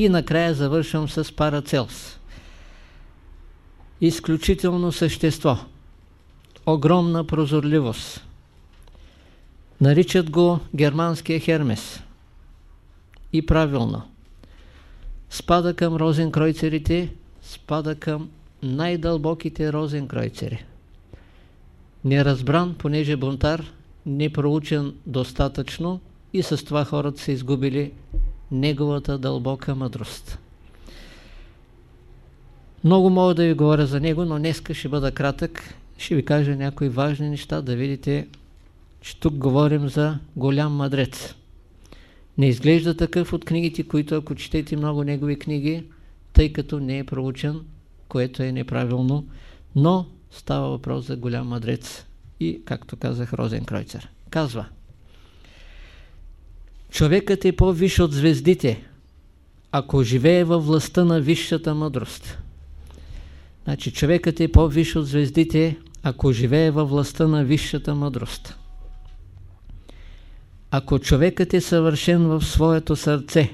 И накрая завършвам с Парацелс. Изключително същество. Огромна прозорливост. Наричат го германския Хермес. И правилно. Спада към розенкройцерите, спада към най-дълбоките розенкройцери. Неразбран, понеже бунтар, не проучен достатъчно и с това хората са изгубили неговата дълбока мъдрост. Много мога да ви говоря за него, но днеска ще бъда кратък. Ще ви кажа някои важни неща, да видите, че тук говорим за голям мъдрец. Не изглежда такъв от книгите, които ако четете много негови книги, тъй като не е проучен, което е неправилно, но става въпрос за голям мъдрец и, както казах, Розен Кройцер. Казва Човекът е по-виш от звездите, ако живее във властта на висшата мъдрост. Значи човекът е по-виш от звездите, ако живее във властта на висшата мъдрост. Ако човекът е съвършен в своето сърце,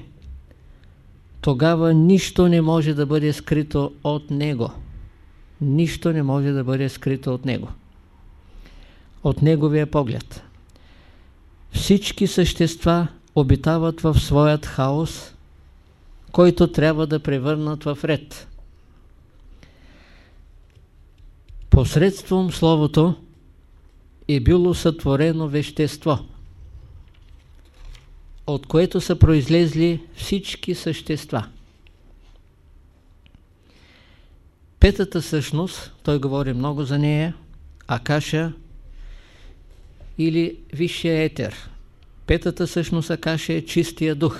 тогава нищо не може да бъде скрито от него. Нищо не може да бъде скрито от него. От неговия поглед. Всички същества обитават в своят хаос, който трябва да превърнат в ред. Посредством Словото е било сътворено вещество, от което са произлезли всички същества. Петата същност, той говори много за нея, Акаша или Висшия етер. Петата същност Акаша е чистия дух.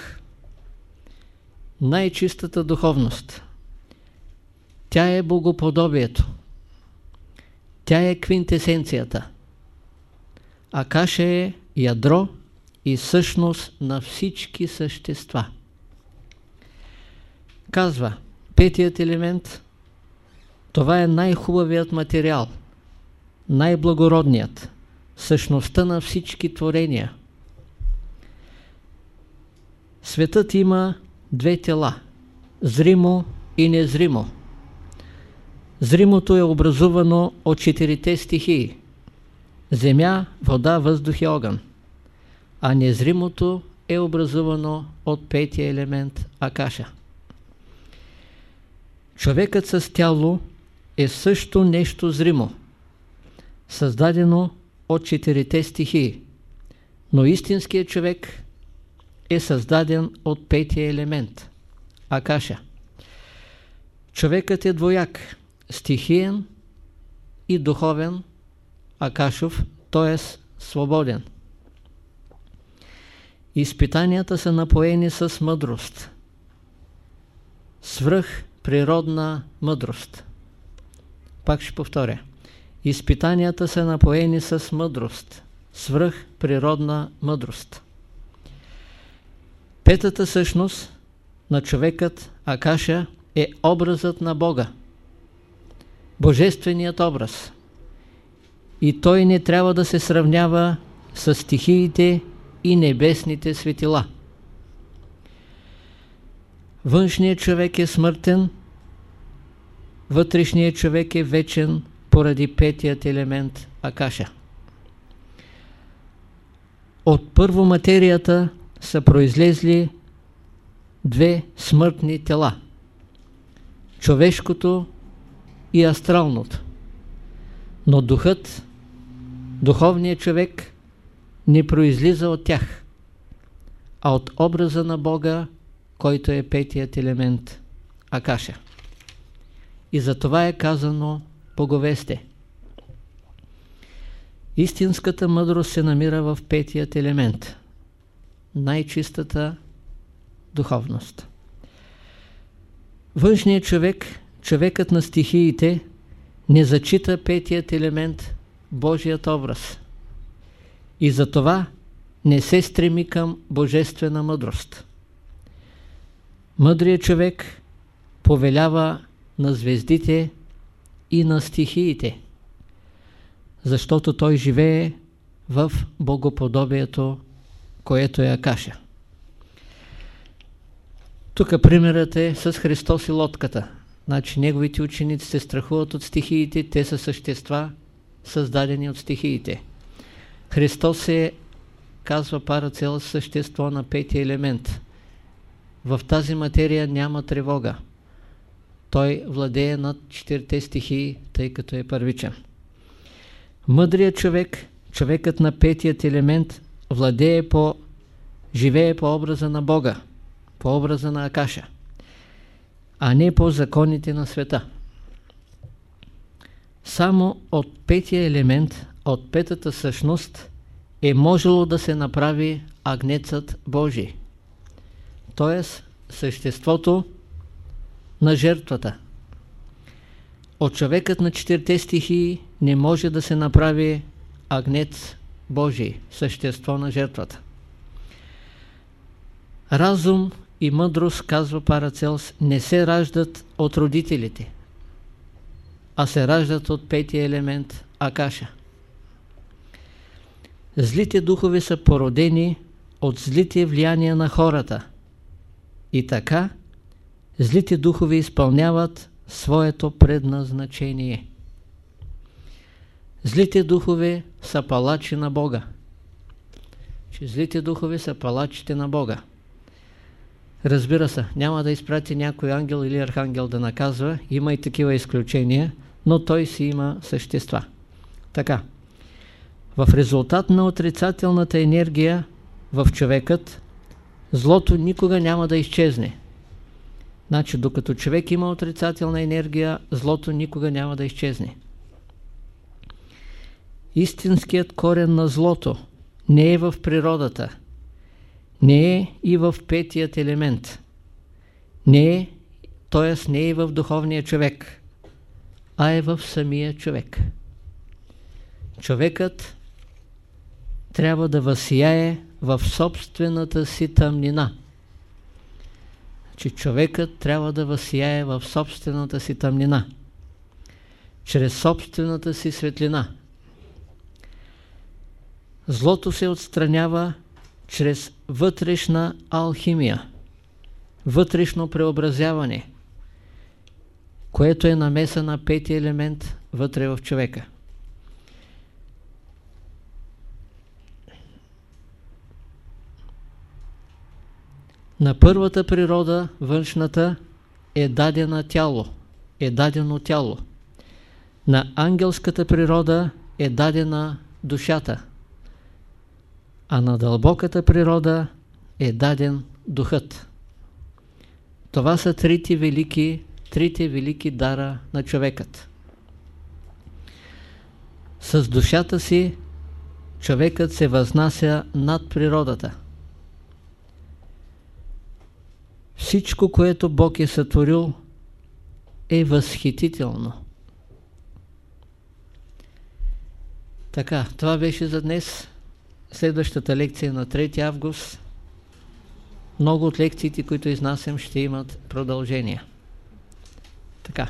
Най-чистата духовност. Тя е богоподобието. Тя е квинтесенцията. Акаша е ядро и същност на всички същества. Казва, петият елемент, това е най-хубавият материал, най-благородният, същността на всички творения. Светът има две тела – зримо и незримо. Зримото е образувано от четирите стихии – земя, вода, въздух и огън. А незримото е образувано от петия елемент – Акаша. Човекът с тяло е също нещо зримо, създадено от четирите стихии, но истинският човек е създаден от петия елемент – Акаша. Човекът е двояк – стихиен и духовен Акашов, т.е. свободен. Изпитанията са напоени с мъдрост. Свръх природна мъдрост. Пак ще повторя. Изпитанията са напоени с мъдрост. Свръх природна мъдрост. Петата същност на човекът Акаша е образът на Бога божественият образ. И той не трябва да се сравнява с стихиите и небесните светила. Външният човек е смъртен, вътрешният човек е вечен поради петият елемент Акаша. От първо материята са произлезли две смъртни тела. Човешкото и астралното. Но духът, духовният човек не произлиза от тях, а от образа на Бога, който е петият елемент – Акаша. И за това е казано Боговесте. Истинската мъдрост се намира в петият елемент – най-чистата духовност. Външният човек – човекът на стихиите не зачита петият елемент Божият образ. И затова не се стреми към божествена мъдрост. Мъдрият човек повелява на звездите и на стихиите, защото той живее в богоподобието, което е Акаша. Тук примерът е с Христос и лодката. Значи неговите ученици се страхуват от стихиите, те са същества, създадени от стихиите. Христос е, казва Парацел, същество на петия елемент. В тази материя няма тревога. Той владее над четирите стихии, тъй като е първичен. Мъдрият човек, човекът на петият елемент, владее по, живее по образа на Бога, по образа на Акаша, а не по законите на света. Само от петия елемент, от петата същност, е можело да се направи агнецът Божий. Т.е. съществото на жертвата. От човекът на четирите стихии не може да се направи агнец Божий, същество на жертвата. Разум и мъдрост, казва Парацелс, не се раждат от родителите, а се раждат от петия елемент Акаша. Злите духове са породени от злите влияния на хората. И така, злите духове изпълняват своето предназначение. Злите духове са палачи на Бога. Че злите духове са палачите на Бога. Разбира се, няма да изпрати някой ангел или архангел да наказва, има и такива изключения, но той си има същества. Така, в резултат на отрицателната енергия в човекът, злото никога няма да изчезне. Значи, докато човек има отрицателна енергия, злото никога няма да изчезне. Истинският корен на злото не е в природата, не е и в петият елемент, не е, т.е. не е в духовния човек, а е в самия човек. Човекът трябва да възсияе в собствената си тъмнина. Че човекът трябва да възсияе в собствената си тъмнина. Чрез собствената си светлина. Злото се отстранява чрез вътрешна алхимия, вътрешно преобразяване, което е намеса на пети елемент вътре в човека. На първата природа, външната, е дадена тяло, е дадено тяло. На ангелската природа е дадена душата, а на дълбоката природа е даден духът. Това са трите велики, трите велики дара на човекът. С душата си човекът се възнася над природата. Всичко, което Бог е сътворил, е възхитително. Така, това беше за днес. Следващата лекция на 3 август. Много от лекциите, които изнасям, ще имат продължение. Така.